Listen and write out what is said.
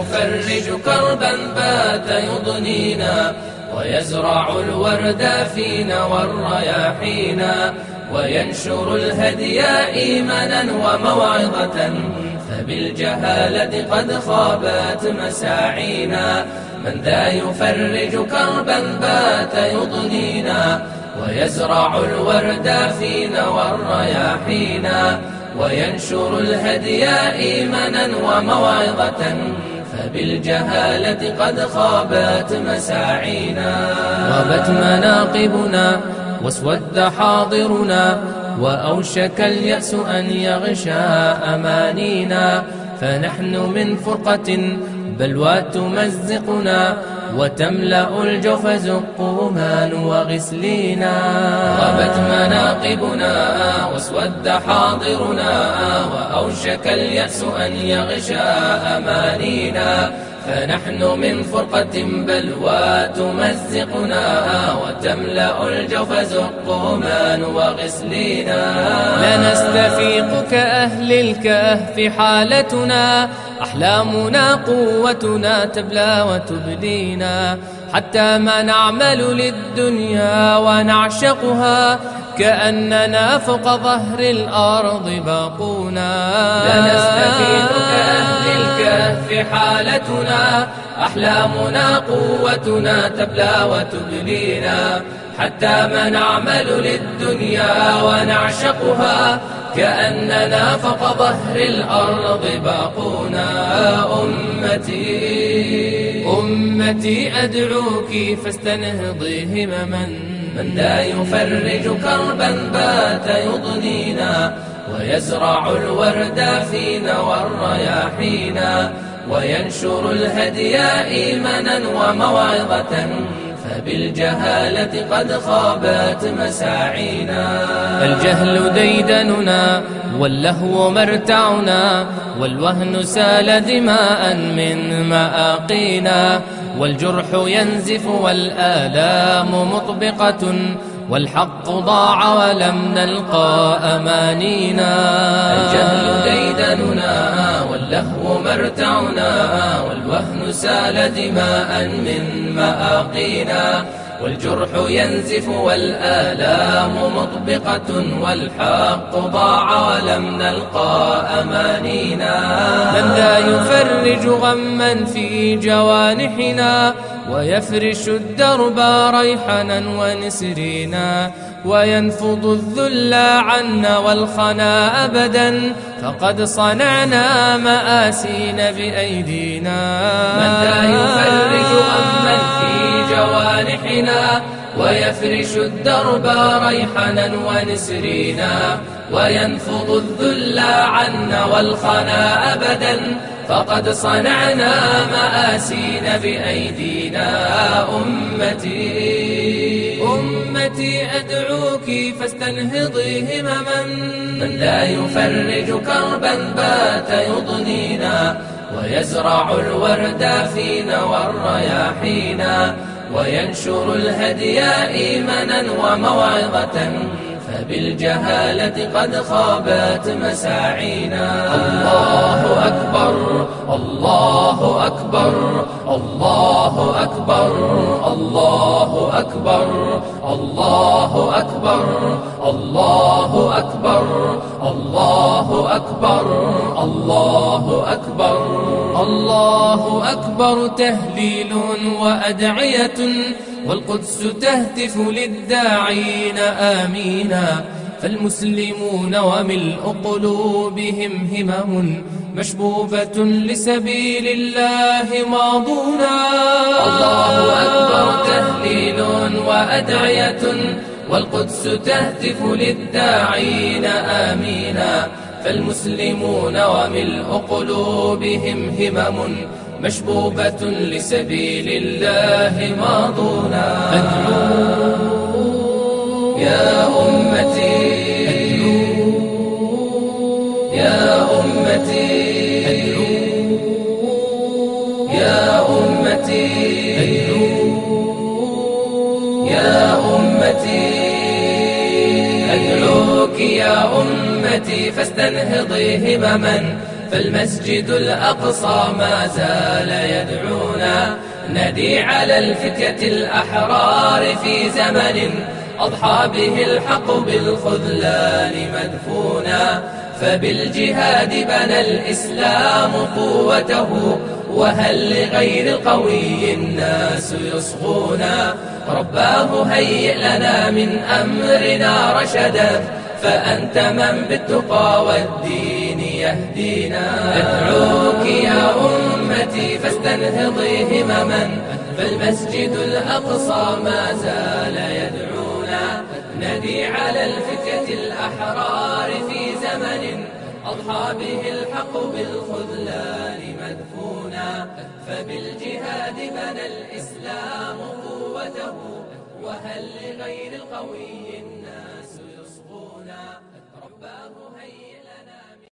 يفرج كربا بات يضنينا ويزرع الورد فينا والرياحينا وينشر الهدي إيمانا وموعظة فبالجهالة قد خابت مساعينا من ذا يفرج كربا بات يضنينا ويزرع الورد فينا والرياحينا وينشر الهدي إيمانا وموعظة فبالجهالة قد خابت مساعينا. غابت مناقبنا واسود حاضرنا وأوشك اليأس أن يغشى أمانينا. فنحن من فرقة بلوى تمزقنا وتملأ الجوف زقوما وغسلينا. غابت مناقبنا واسود حاضرنا وأوشك اليأس أن يغشى أمانينا. فنحن من فرقة بلوى تمزقنا وتملأ الجوف زقوما وغسلينا. لنستفيق كأهل الكهف حالتنا أحلامنا قوتنا تبلى وتبدينا. حتى ما نعمل للدنيا ونعشقها كأننا فوق ظهر الأرض باقونا. لنستفيد كأهل الكهف حالتنا أحلامنا قوتنا تبلى وتبلينا حتى ما نعمل للدنيا ونعشقها كأننا فوق ظهر الأرض باقونا. أمتي أمتي أدعوك فاستنهضي همما من لا يفرج كربا بات يضنينا. ويزرع الورد فينا والرياحينا. وينشر الهدي إيمانا وموعظة فبالجهالة قد خابت مساعينا. الجهل ديدننا واللهو مرتعنا والوهن سال دماء من مآقينا. والجرح ينزف والآلام مطبقة والحق ضاع ولم نلقى أمانينا. واللهو مرتعنا والوهن سال دماء من مآقينا والجرح ينزف والآلام مطبقة والحق ضاع ولم نلقى أمانينا من لا يفرج غما في جوانحنا ويفرش الدرب ريحنا ونسرينا وينفض الذل عنا والخنا أبدا. فقد صنعنا مآسين بأيدينا. من لا يفرج غما في جوانحنا ويفرش الدرب ريحنا ونسرينا. وينفض الذل عنا والخنا أبدا. فقد صنعنا مآسين بأيدينا. أمتي أمتي أدعوك فاستنهضي همما. من لا يفرج كربا بات يضنينا ويزرع الورد فينا والرياحينا وينشر الهدي إيمانا وموعظة فبالجهالة قد خابت مساعينا. الله أكبر الله أكبر الله أكبر الله أكبر. الله أكبر الله أكبر الله أكبر الله أكبر الله أكبر تهليل وأدعية والقدس تهتف للداعين آمينا فالمسلمون وملء قلوبهم همم مشبوبة لسبيل الله ماضونا الله أكبر. تهليل وأدعية والقدس تهتف للداعين آمينا فالمسلمون وملء قلوبهم همم مشبوبة لسبيل الله ماضونا. أدعو يا أمتي يا أمتي. أدعوك يا أمتي فاستنهضي همما. فالمسجد الأقصى ما زال يدعونا. ندي على الفتية الأحرار في زمن أضحى به الحق بالخذلان مدفونا. فبالجهاد بنى الإسلام قوته وهل لغير القوي الناس يصغونا رباه هيئ لنا من أمرنا رشدا فأنت من بالتقى والدين يهدينا. أدعوك يا أمتي فاستنهضي همما فالمسجد الأقصى ما زال يدعونا ندي على الفتية الأحرار في زمن أضحى به الحق بالخذلان مدفونا فبالجهاد بنى الإسلام قوته وهل لغير القوي الناس يصغونا؟ رباه هيئ